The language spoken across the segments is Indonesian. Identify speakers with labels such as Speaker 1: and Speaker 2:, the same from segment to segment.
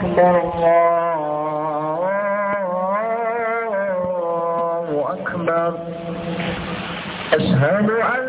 Speaker 1: أكبر الله أكبر. أشهد أن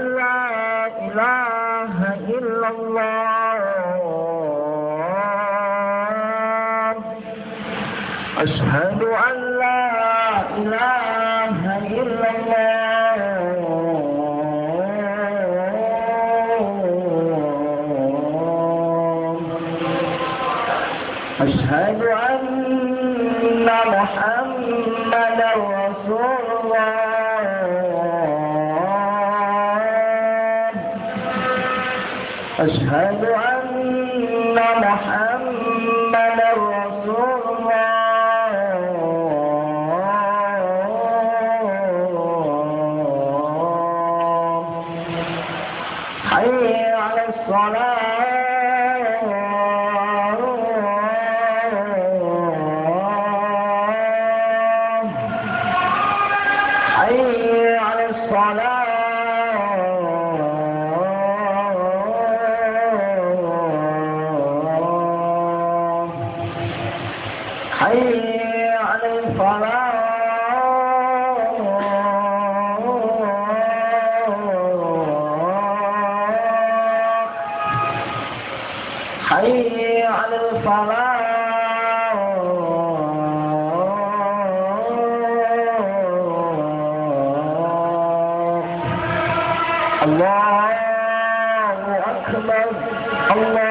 Speaker 1: على
Speaker 2: akbar Allah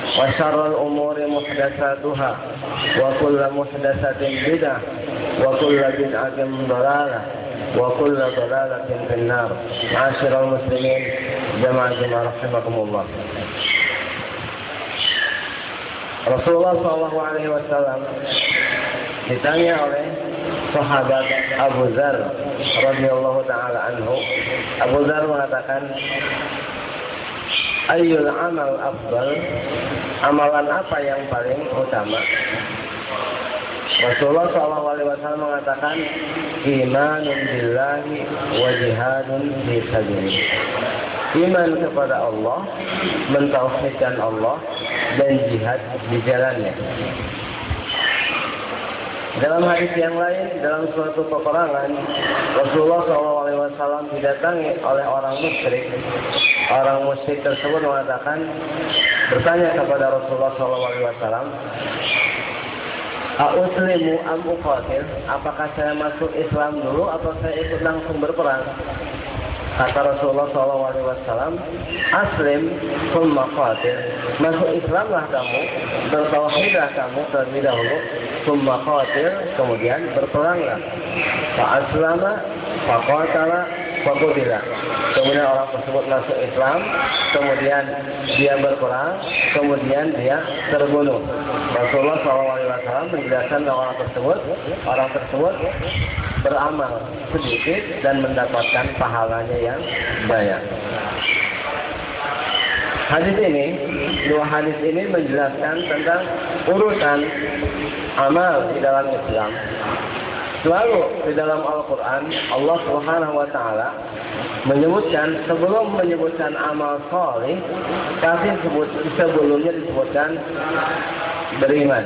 Speaker 2: وشر الأمور محدثاتها وكل محدثة بدعة وكل بدعة ضلالة وكل ضلالة في النار. عاشر المسلمين جماعة جماعة رحمكم الله. رسول الله صلى الله عليه وسلم ditanya oleh sahabat Abu Zar radhiyallahu taala anhu. Abu Zar mengatakan Ayul amal afdal? Amalan apa yang paling utama? Rasulullah Shallallahu Alaihi Wasallam mengatakan, imanun billahi wa jihadun fi sabilillah. Iman kepada Allah, mentauhidkan Allah, dan jihad di jalannya. Dalam hadis yang lain, dalam suatu peperangan, Rasulullah SAW didatangi oleh orang musyrik. Orang musyrik tersebut mengatakan, bertanya kepada Rasulullah SAW, A'uslimu am uqatil? Apakah saya masuk Islam dulu atau saya ikut langsung berperang? Kata Rasulullah SAW, Aslim summa qatil. Masuk Islamlah kamu, bertauhidlah kamu terlebih dahulu, summa qatil, kemudian berperanglah. Fa'aslama, faqatala, faqudila. Kemudian orang tersebut masuk Islam, kemudian dia berperang, kemudian dia terbunuh. Rasulullah SAW menjelaskan orang tersebut, orang tersebut beramal sedikit dan mendapatkan pahalanya yang banyak. Hadis ini, dua hadis ini menjelaskan tentang urutan amal di dalam Islam. Selalu di dalam Al-Quran, Allah Subhanahu wa Ta'ala menyebutkan sebelum menyebutkan amal soleh, tapi sebut, sebelumnya disebutkan beriman.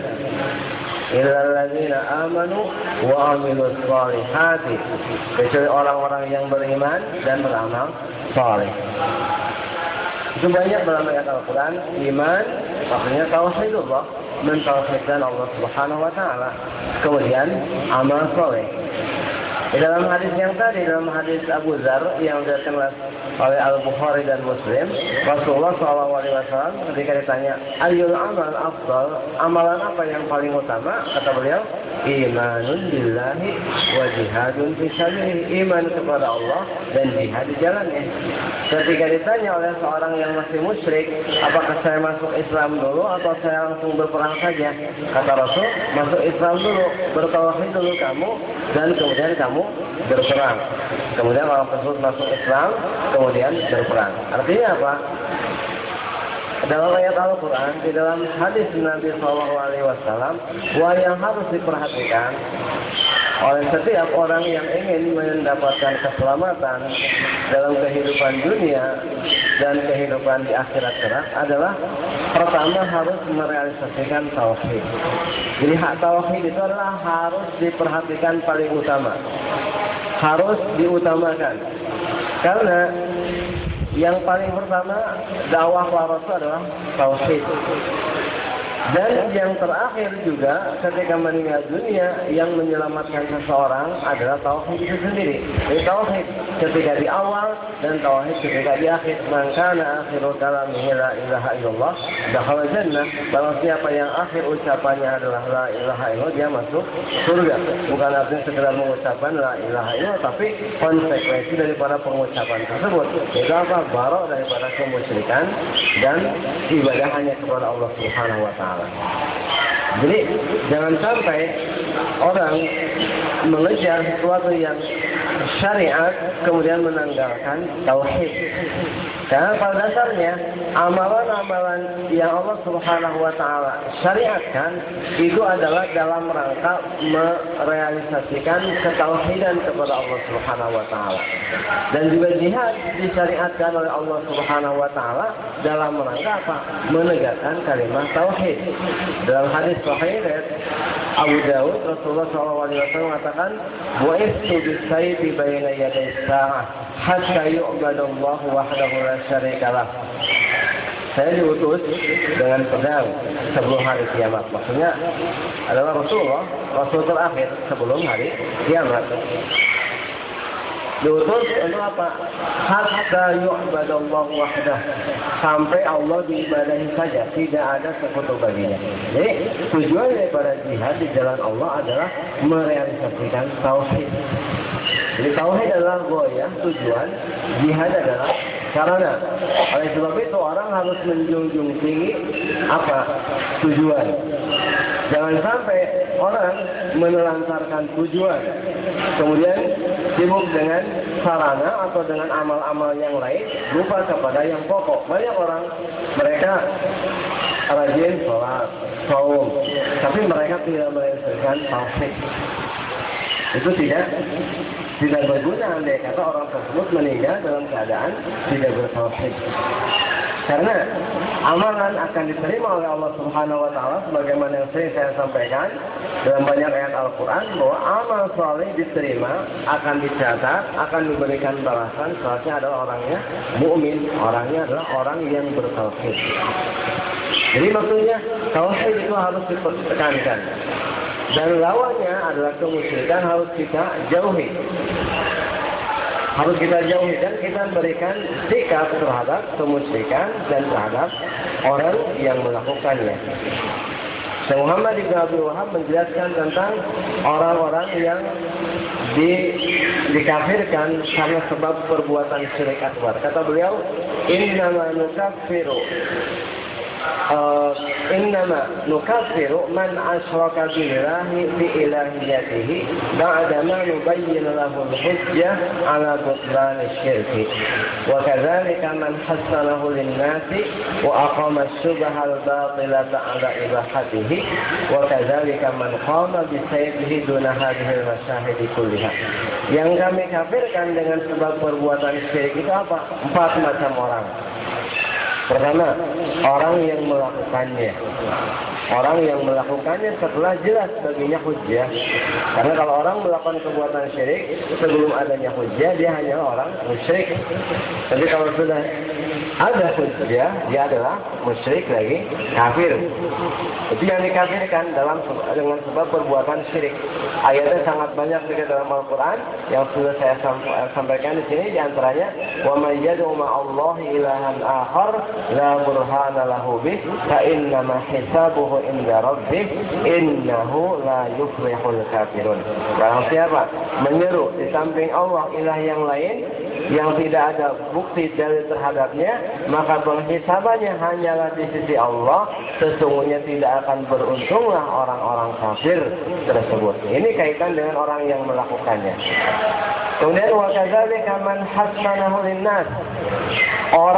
Speaker 2: Illalladzina amanu wa amilus solihati. Kecuali orang-orang yang beriman dan beramal soleh. Itu banyak dalam ayat Al-Quran. Iman, maksudnya tauhidullah. Mentauhidkan Allah Subhanahu wa Ta'ala. Kemudian amal soleh. Di dalam hadis yang tadi, dalam hadis Abu Zar yang diriwayatkan oleh Al Bukhari dan Muslim, Rasulullah SAW ketika ditanya, Ayul amal afdal, amalan apa yang paling utama? Kata beliau, imanun billahi wa jihadun iman kepada Allah dan jihad di jalannya. Ketika ditanya oleh seorang yang masih musyrik, apakah saya masuk Islam dulu atau saya langsung berperang saja? Kata Rasul, masuk Islam dulu, bertauhid dulu kamu, dan kemudian kamu berperang. Kemudian orang tersebut masuk Islam, kemudian berperang. Artinya apa? Dalam ayat Al-Quran, di dalam hadis Nabi SAW, bahwa yang harus diperhatikan oleh setiap orang yang ingin mendapatkan keselamatan dalam kehidupan dunia dan kehidupan di akhirat kelak adalah pertama harus merealisasikan tauhid. Jadi hak tauhid itu adalah harus diperhatikan paling utama. Harus diutamakan. Karena yang paling pertama dakwah rasul adalah tauhid. Dan yang terakhir juga ketika meninggal dunia yang menyelamatkan seseorang adalah tauhid itu sendiri. Jadi tauhid ketika di awal dan tauhid ketika di akhir. Maka akhiru kalamihi la ilaha illallah dakhala jannah. Kalau siapa yang akhir ucapannya adalah la ilaha illallah dia masuk surga. Bukan artinya sekedar mengucapkan la ilaha illallah tapi konsekuensi daripada pengucapan tersebut. Itu apa? Barok daripada kemusyrikan dan ibadah hanya kepada Allah Subhanahu wa taala. mala. Jadi jangan sampai orang mengejar sesuatu yang syariat kemudian menanggalkan tauhid. Karena pada dasarnya amalan-amalan yang Allah Subhanahu wa taala syariatkan itu adalah dalam rangka merealisasikan ketauhidan kepada Allah Subhanahu wa taala. Dan juga jihad disyariatkan oleh Allah Subhanahu wa taala dalam rangka apa? Menegakkan kalimat tauhid. Dalam hadis sahih Abu Dawud Rasulullah SAW mengatakan Bu'istu bisayfi bayna yaday sa'ah hatta yu'badallah wahdahu la syarikalah saya diutus dengan pedang sebelum hari kiamat. Maksudnya adalah Rasulullah, Rasul terakhir sebelum hari kiamat. Diutus untuk apa? Hatta yu'badallah wahdah. Sampai Allah diibadahi saja, tidak ada sekutu baginya. Jadi tujuan daripada jihad di jalan Allah adalah merealisasikan tauhid. Jadi tauhid adalah goyah, tujuan, jihad adalah sarana. Oleh sebab itu orang harus menjunjung tinggi apa? Tujuan. Jangan sampai orang menelantarkan tujuan. Kemudian sibuk dengan sarana atau dengan amal-amal yang lain, lupa kepada yang pokok. Banyak orang mereka rajin sholat, saum, tapi mereka tidak merealisasikan tauhid. Itu tidak tidak berguna andai kata orang tersebut meninggal dalam keadaan tidak bertauhid. Karena amalan akan diterima oleh Allah Subhanahu wa taala sebagaimana yang sering saya sampaikan dalam banyak ayat Al-Qur'an bahwa amal soleh diterima, akan dicatat, akan diberikan balasan soalnya adalah orangnya mukmin, orangnya adalah orang yang bertauhid. Jadi maksudnya tauhid itu harus ditekankan. Dan lawannya adalah kemusyrikan harus kita jauhi. Harus kita jauhi dan kita berikan sikap terhadap kemusyrikan dan terhadap orang yang melakukannya. Syekh Muhammad Ibn Abdul Wahab menjelaskan tentang orang-orang yang di, dikafirkan karena sebab perbuatan syirik akbar. Kata beliau, "Innama nukaffiru إنما نكفر من أشرك بالله بإلهيته بعدما نبين له الحجة على بطلان الشرك وكذلك من حسنه للناس وأقام الشبه الباطلة على إباحته وكذلك من قام بسيفه دون هذه المشاهد كلها yang kami kafirkan dengan sebab perbuatan syirik itu apa? Empat macam orang. Pertama, orang yang melakukannya. Orang yang melakukannya setelah jelas baginya hujjah. Karena kalau orang melakukan perbuatan syirik sebelum adanya hujjah, dia hanya orang musyrik. Tapi kalau sudah ada hujjah, dia adalah musyrik lagi kafir. Itu yang dikafirkan dalam dengan sebab perbuatan syirik. Ayatnya sangat banyak juga dalam Al-Quran yang sudah saya sampaikan di sini di antaranya wa may yad'u ma'allahi ilahan akhar la burhana lahu bih fa innama hisabuhu inda rabbih innahu la yuflihul kafirun. Barang siapa menyeru di samping Allah ilah yang lain yang tidak ada bukti dari terhadapnya, maka penghisabannya hanyalah di sisi Allah. Sesungguhnya tidak akan beruntunglah orang-orang kafir tersebut. Ini kaitan dengan orang yang melakukannya. Kemudian wa kadzalika man hasanahu linnas. Orang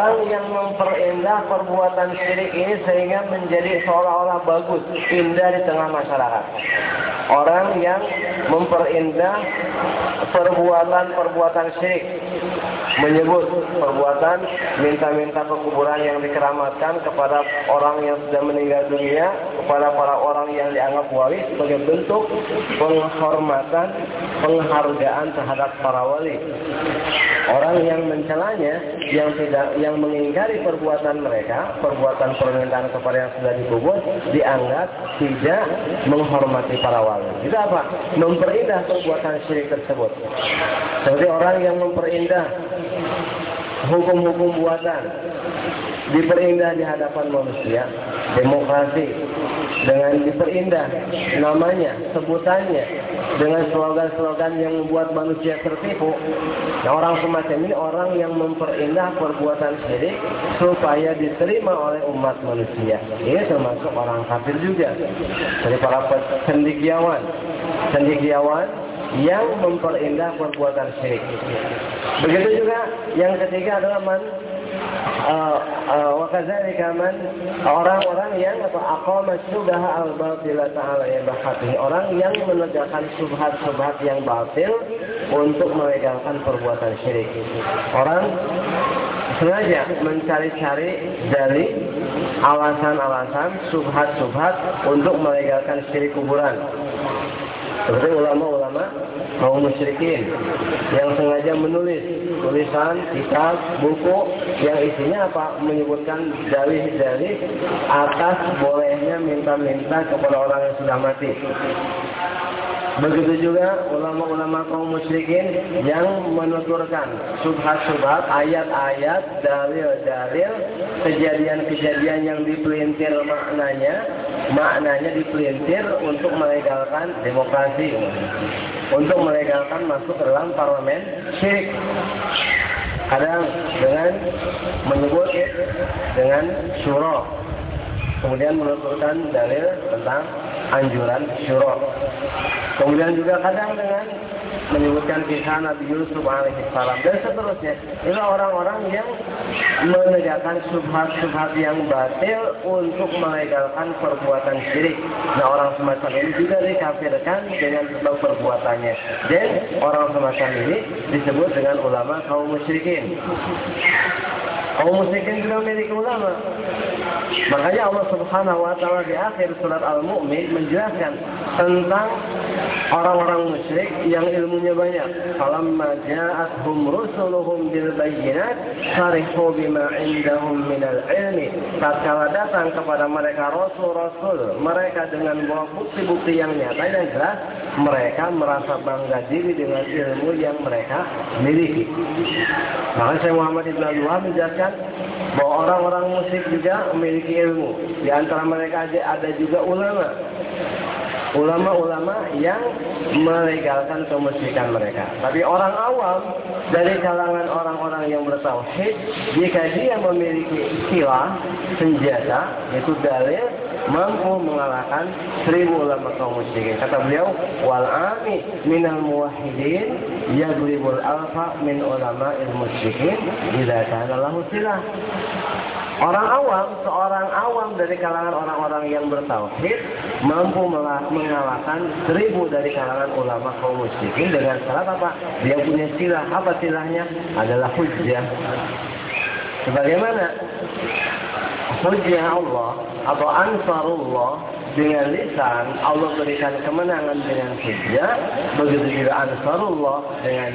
Speaker 2: memperindah perbuatan syirik ini sehingga menjadi seolah-olah bagus, indah di tengah masyarakat. Orang yang memperindah perbuatan-perbuatan syirik menyebut perbuatan minta-minta ke kuburan yang dikeramatkan kepada orang yang sudah meninggal dunia, kepada para orang yang dianggap wali sebagai bentuk penghormatan, penghargaan terhadap para wali. Orang yang mencelanya, yang tidak, yang mengingkari perbuatan mereka, perbuatan permintaan kepada yang sudah dikubur, dianggap tidak menghormati para wali. Itu apa? Memperindah perbuatan syirik tersebut. Seperti orang yang memperindah hukum-hukum buatan diperindah di hadapan manusia demokrasi dengan diperindah namanya sebutannya dengan slogan-slogan yang membuat manusia tertipu nah orang semacam ini orang yang memperindah perbuatan syirik supaya diterima oleh umat manusia ini termasuk orang kafir juga dari para cendikiawan cendikiawan yang memperindah perbuatan syirik. Begitu juga yang ketiga adalah man wakadzalika man orang-orang yang atau aqama syubha al-batila ta'ala ya bahati orang yang menegakkan subhat-subhat yang batil untuk melegalkan perbuatan syirik. Orang sengaja mencari-cari dari alasan-alasan subhat-subhat untuk melegalkan syirik kuburan. Seperti ulama-ulama kaum musyrikin yang sengaja menulis tulisan, kitab, buku yang isinya apa? Menyebutkan dalih-dalih atas bolehnya minta-minta kepada orang yang sudah mati. Begitu juga ulama-ulama kaum musyrikin yang menuturkan subhat-subhat, ayat-ayat, dalil-dalil, kejadian-kejadian yang dipelintir maknanya, maknanya dipelintir untuk melegalkan demokrasi, untuk melegalkan masuk ke dalam parlemen syirik. Kadang dengan menyebut dengan syuro, kemudian menuturkan dalil tentang anjuran syuro. Kemudian juga kadang dengan menyebutkan kisah Nabi Yusuf alaihissalam dan seterusnya. Ini orang-orang yang menegakkan subhat-subhat yang batil untuk melegalkan perbuatan syirik. Nah orang semacam ini juga dikafirkan dengan sebab perbuatannya. Dan orang semacam ini disebut dengan ulama kaum musyrikin. Kaum musyrikin juga memiliki ulama. Makanya Allah Subhanahu wa taala di akhir surat Al-Mu'min menjelaskan tentang orang-orang musyrik yang ilmunya banyak. Falamma ja'atuhum rusuluhum bil bayyinat farihu bima indahum minal ilmi. Tatkala datang kepada mereka rasul-rasul, mereka dengan bawa bukti-bukti yang nyata yang jelas, mereka merasa bangga diri dengan ilmu yang mereka miliki. Maka saya Muhammad Ibn Abdullah menjelaskan bahwa orang-orang musyrik juga memiliki ilmu. Di antara mereka ada juga ulama ulama-ulama yang melegalkan kemusyrikan mereka. Tapi orang awam dari kalangan orang-orang yang bertauhid, jika dia memiliki istilah senjata, itu dalil mampu mengalahkan seribu ulama kaum musyrikin. Kata beliau, wal ami minal muwahhidin yagribul alfa min ulama ilmu musyrikin bila kana lahu silah. Orang awam, seorang awam dari kalangan orang-orang yang bertauhid mampu mengalahkan seribu dari kalangan ulama kaum musyrikin dengan syarat apa? Dia punya silah. Apa silahnya? Adalah hujjah. Sebagaimana hujjah Allah atau ansarullah dengan lisan Allah berikan kemenangan dengan hujjah begitu juga ansarullah dengan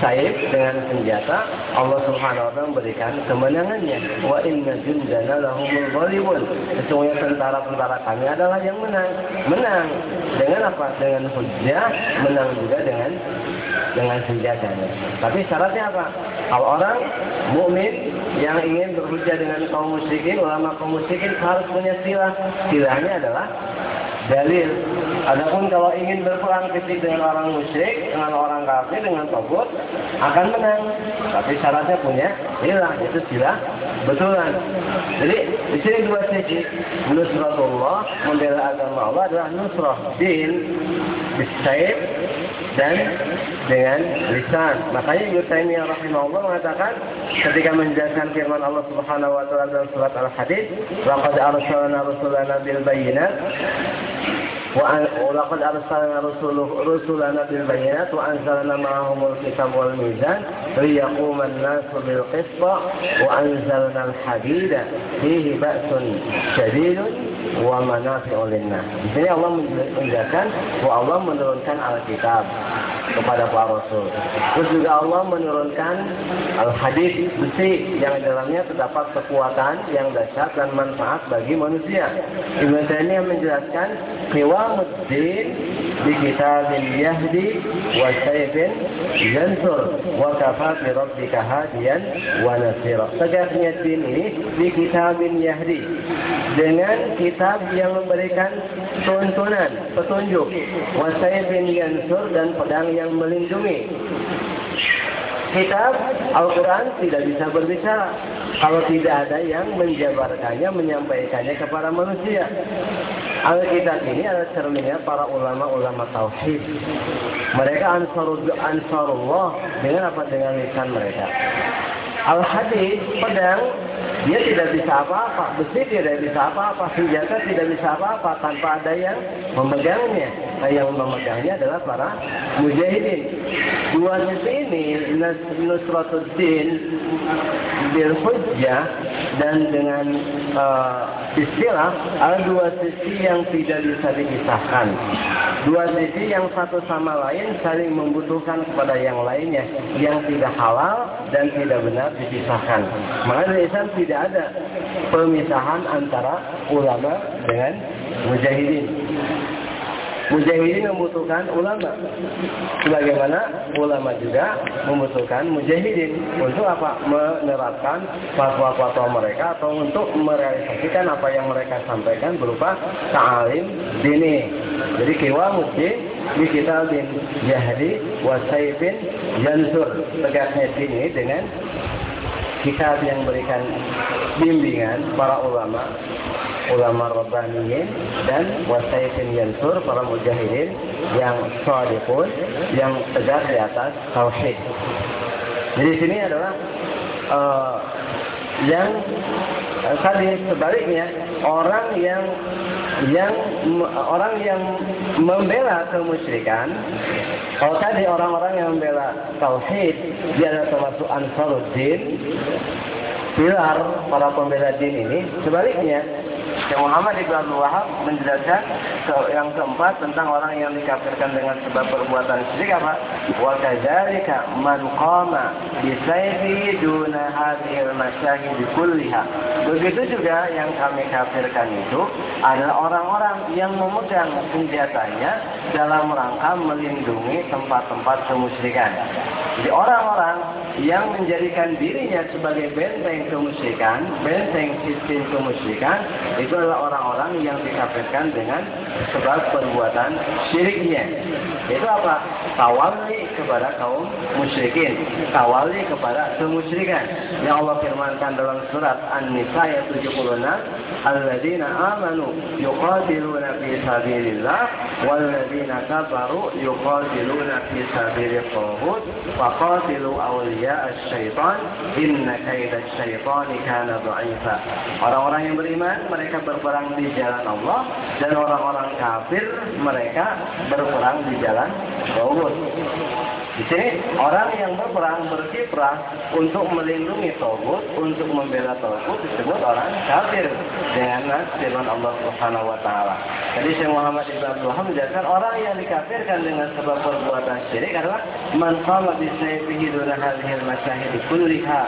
Speaker 2: saib dengan senjata Allah subhanahu wa ta'ala memberikan kemenangannya. Wa inna jundana lahumul ghalibun. Sesungguhnya tentara-tentara kami adalah yang menang. Menang dengan apa? dengan hujjah menang juga dengan dengan senjatanya tapi syaratnya apa? kalau orang mukmin yang ingin berhujjah dengan kaum musyrikin ulama kaum musyrikin harus punya silah silahnya adalah dalil. Adapun kalau ingin berperang fisik dengan orang musyrik, dengan orang kafir, dengan togut, akan menang. Tapi syaratnya punya silah, itu silah betulan. Jadi di sini dua sisi. Nusratullah, membela agama Allah adalah nusrah din, bisaib, dan dengan lisan. Makanya Ibnu Taimiyah rahimahullah mengatakan ketika menjelaskan firman Allah Subhanahu wa taala dalam surat Al-Hadid, "Laqad arsalna rusulana bil bayyinat ولقد أرسلنا رسلنا بالبينات وأنزلنا معهم الكتاب والميزان ليقوم الناس بالقسط وأنزلنا الحديد فيه بأس شديد wa manafi'ul linnas. Di sini Allah menjelaskan bahwa Allah menurunkan Alkitab kepada para rasul. Terus juga Allah menurunkan al-hadis besi yang dalamnya terdapat kekuatan yang dahsyat dan manfaat bagi manusia. Ibnu Taimiyah menjelaskan qiwamuddin di kitabin yahdi wa sayfin yansur wa kafa bi rabbika hadiyan wa nasira. Tegaknya din ini di kitabin yahdi dengan kitab yang memberikan tuntunan, petunjuk. Wasaifin yansur dan pedang yang melindungi. Kitab Al-Quran tidak bisa berbicara kalau tidak ada yang menjabarkannya, menyampaikannya kepada manusia. Alkitab ini adalah cerminnya para ulama-ulama tauhid. Mereka ansarullah dengan apa? Dengan lisan mereka. Al-Hadid, pedang, dia tidak bisa apa-apa. Besi tidak bisa apa-apa. Senjata tidak bisa apa-apa tanpa ada yang memegangnya. Nah, yang memegangnya adalah para mujahidin. Dua sisi ini, Nusratuddin bil hujjah dan dengan uh, istilah ada dua sisi yang tidak bisa dipisahkan. Dua sisi yang satu sama lain saling membutuhkan kepada yang lainnya yang tidak halal dan tidak benar dipisahkan. Maka Islam tidak ada pemisahan antara ulama dengan mujahidin. Mujahidin membutuhkan ulama. Sebagaimana ulama juga membutuhkan mujahidin. Untuk apa? Menerapkan fatwa-fatwa mereka atau untuk merealisasikan apa yang mereka sampaikan berupa ta'alim dini. Jadi kiwa mujahid di kitabin jahdi wa saifin yansur. Tegasnya dini dengan kitab yang berikan bimbingan para ulama ulama rabbaniyin dan wasaifin yansur para mujahidin yang sadiqun yang tegas di atas tauhid. Jadi sini adalah uh, yang uh, tadi sebaliknya orang yang yang orang yang membela kemusyrikan kalau tadi orang-orang yang membela tauhid dia adalah termasuk ansaruddin pilar para pembela din ini. Sebaliknya Syekh Muhammad Ibn Abdul Wahab menjelaskan ke, yang keempat tentang orang yang dikafirkan dengan sebab perbuatan syirik apa? Wa kadzalika man qama bi sayfi duna hadhil masyahid kulliha. Begitu juga yang kami kafirkan itu adalah orang-orang yang memegang senjatanya dalam rangka melindungi tempat-tempat kemusyrikan. Jadi orang-orang yang menjadikan dirinya sebagai benteng kemusyrikan, benteng sistem kemusyrikan, itu adalah orang-orang yang dikafirkan dengan sebab perbuatan syiriknya. Itu apa? Tawali kepada kaum musyrikin. Tawali kepada kemusyrikan. Yang Allah firmankan dalam surat An-Nisa ayat 76, "Alladzina amanu yuqatiluna fi sabilillah walladzina kafaru yuqatiluna fi sabilit taghut faqatilu awliya asy-syaitan inna kaida asy-syaitani kana dha'ifa." Orang-orang yang beriman mereka berperang di jalan Allah dan orang-orang kafir mereka berperang di jalan Tauhid. Di sini orang yang berperang berkiprah untuk melindungi Tauhid, untuk membela Tauhid disebut orang kafir dengan firman Allah Subhanahu wa taala. Jadi Syekh Muhammad Ibn Abdul menjelaskan orang yang dikafirkan dengan sebab perbuatan syirik adalah man qama bi sayfihi duna hadhil masyahid kulliha.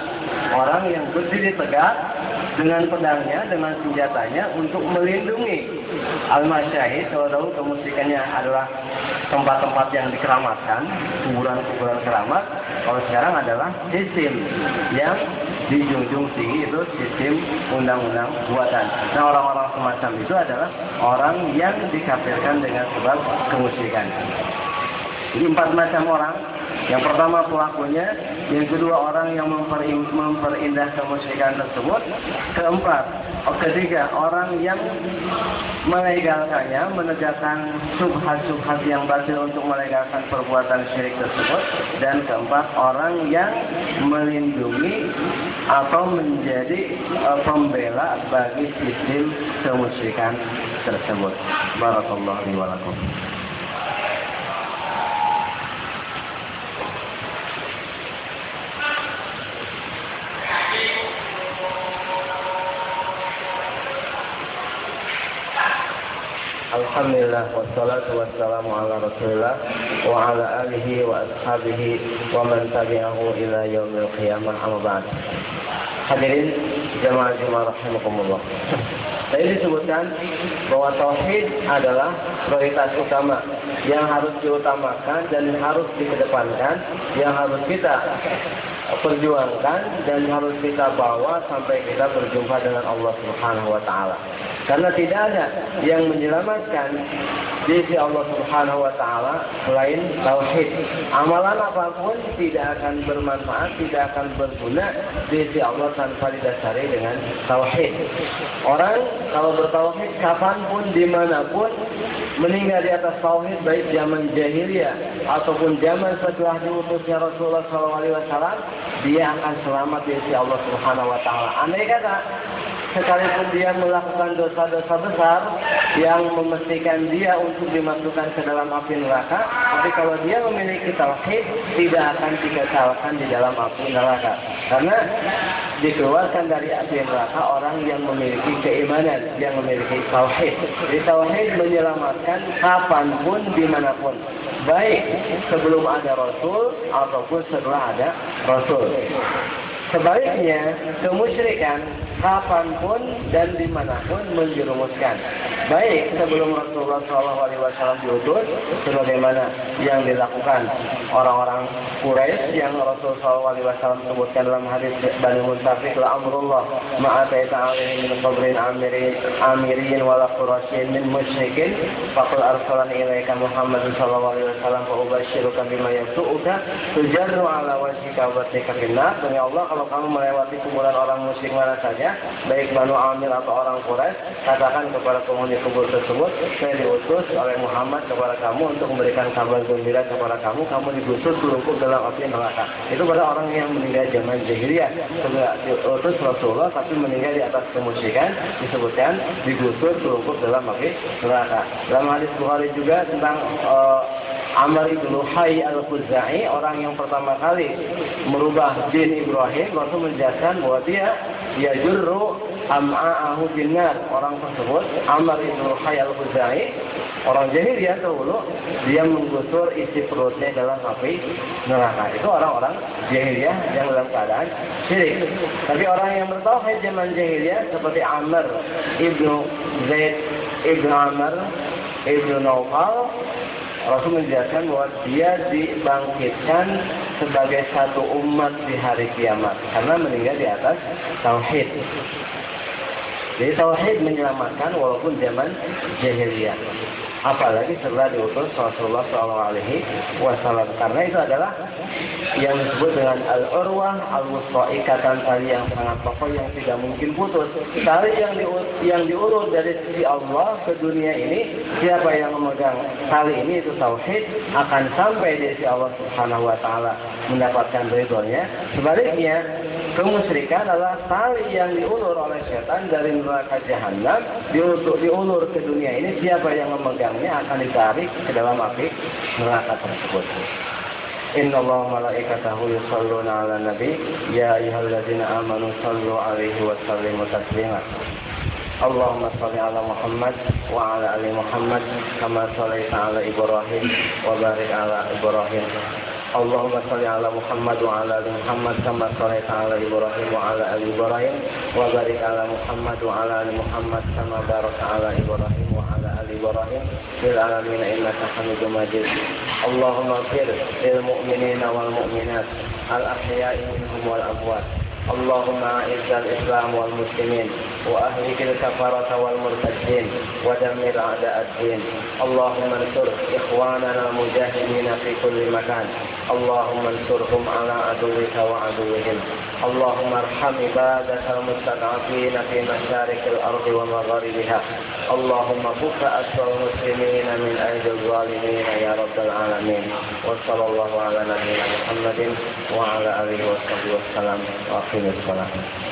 Speaker 2: Orang yang berdiri tegak dengan pedangnya, dengan senjatanya untuk melindungi al-masyahid. Tahu kemusikannya adalah tempat-tempat yang dikeramatkan, kuburan-kuburan keramat. Kalau sekarang adalah sistem yang dijunjung tinggi itu sistem undang-undang buatan. Nah orang-orang semacam itu adalah orang yang dikafirkan dengan sebab kemusikan. Jadi empat macam orang yang pertama pelakunya, yang kedua orang yang memperindah kemusyrikan tersebut, keempat, oh, ketiga orang yang melegalkannya, menegakkan subhat-subhat yang batil untuk melegalkan perbuatan syirik tersebut, dan keempat orang yang melindungi atau menjadi uh, pembela bagi sistem kemusyrikan tersebut. Barakallahu alaihi Alhamdulillah wassalatu wassalamu ala Rasulillah wa ala alihi wa ashabihi wa man tabi'ahu ila yaumil qiyamah amma ba'd. Hadirin jemaah jemaah rahimakumullah. Tadi disebutkan bahwa tauhid adalah prioritas utama yang harus diutamakan dan harus dikedepankan, yang harus kita perjuangkan dan harus kita bawa sampai kita berjumpa dengan Allah Subhanahu wa taala. Karena tidak ada yang menyelamatkan di sisi Allah Subhanahu wa taala selain tauhid. Amalan apa pun tidak akan bermanfaat, tidak akan berguna di sisi Allah tanpa didasari dengan tauhid. Orang kalau bertauhid kapan pun di mana pun meninggal di atas tauhid baik zaman jahiliyah ataupun zaman setelah diutusnya Rasulullah SAW, dia akan selamat di sisi Allah Subhanahu wa taala. Andai kata sekalipun dia melakukan dosa-dosa besar yang memastikan dia untuk dimasukkan ke dalam api neraka, tapi kalau dia memiliki tauhid tidak akan dikesalkan di dalam api neraka. Karena dikeluarkan dari api neraka orang yang memiliki keimanan, yang memiliki tauhid. Jadi tauhid menyelamatkan kapan pun, di mana pun. Baik sebelum ada Rasul ataupun setelah ada Rasul. Sebaliknya, kemusyrikan kapan pun dan di mana pun menjerumuskan. Baik sebelum Rasulullah SAW diutus, sebagaimana yang dilakukan orang-orang Quraisy yang Rasulullah SAW sebutkan dalam hadis Bani Muntafiq la amrullah ma'ataita alaihi min qabrin amirin amirin wala qurasyin min musyrikin faqul arsalani ilaika Muhammad sallallahu alaihi wasallam fa ubasyiruka bima yasu'uka tujarru ala wajhika wa tika demi Allah kalau kamu melewati kuburan orang musyrik mana saja baik Banu Amir atau orang Quraisy katakan kepada penghuni kubur tersebut saya diutus oleh Muhammad kepada kamu untuk memberikan kabar gembira kepada kamu. Kamu digusur selungkup dalam api neraka. Itu pada orang yang meninggal zaman jahiliyah. Sudah diutus Rasulullah tapi meninggal di atas kemusyrikan disebutkan digusur selungkup dalam api neraka. Dalam hadis Bukhari juga tentang uh, Amr ibn Luhai al-Khuzai, orang yang pertama kali merubah din Ibrahim, Rasul menjelaskan bahwa dia dia jurru am'a'ahu binnar. Orang tersebut, Amr ibn Luhai al-Khuzai, orang jahiliyah dahulu, dia menggusur isi perutnya dalam api neraka. Itu orang-orang jahiliyah yang dalam keadaan syirik. Tapi orang yang bertauhid zaman jahiliyah seperti Amr ibnu Zaid ibnu Amr ibnu Naufal Rasul menjelaskan bahwa dia dibangkitkan sebagai satu umat di hari kiamat karena meninggal di atas tauhid. Jadi tauhid menyelamatkan walaupun zaman jahiliyah. Apalagi setelah diutus Rasulullah SAW karena itu adalah yang disebut dengan al-urwah al-wusqa ikatan tali yang sangat kokoh yang tidak mungkin putus. Tali yang di, yang diurut dari sisi Allah ke dunia ini, siapa yang memegang tali ini itu tauhid akan sampai di sisi Allah Subhanahu wa taala mendapatkan ridhonya. Sebaliknya, kemusyrikan adalah tali yang diulur oleh setan dari neraka jahanam diulur, diulur ke dunia ini siapa yang memegangnya akan ditarik ke dalam api neraka tersebut. إن الله وملائكته يصلون على النبي يا أيها الذين آمنوا صلوا عليه وسلموا تسليما اللهم صل على محمد وعلى آل محمد كما صليت على إبراهيم وبارك على إبراهيم اللهم صل على محمد وعلى آل محمد كما صليت على إبراهيم وعلى آل إبراهيم وبارك على محمد وعلى آل محمد كما باركت على إبراهيم وعلى آل إبراهيم في العالمين إنك حميد مجيد. اللهم اغفر للمؤمنين والمؤمنات الأحياء منهم والأموات. اللهم أعز الإسلام والمسلمين. واهلك الكفرة والمرتدين ودمر اعداء الدين. اللهم انصر إخواننا المجاهدين في كل مكان. اللهم انصرهم على عدوك وعدوهم. اللهم ارحم عبادك المستضعفين في مشارق الأرض ومغاربها. اللهم فك اسر المسلمين من أيدي الظالمين يا رب العالمين. وصلى الله على نبينا محمد وعلى آله وصحبه وسلم. واقم الصلاة.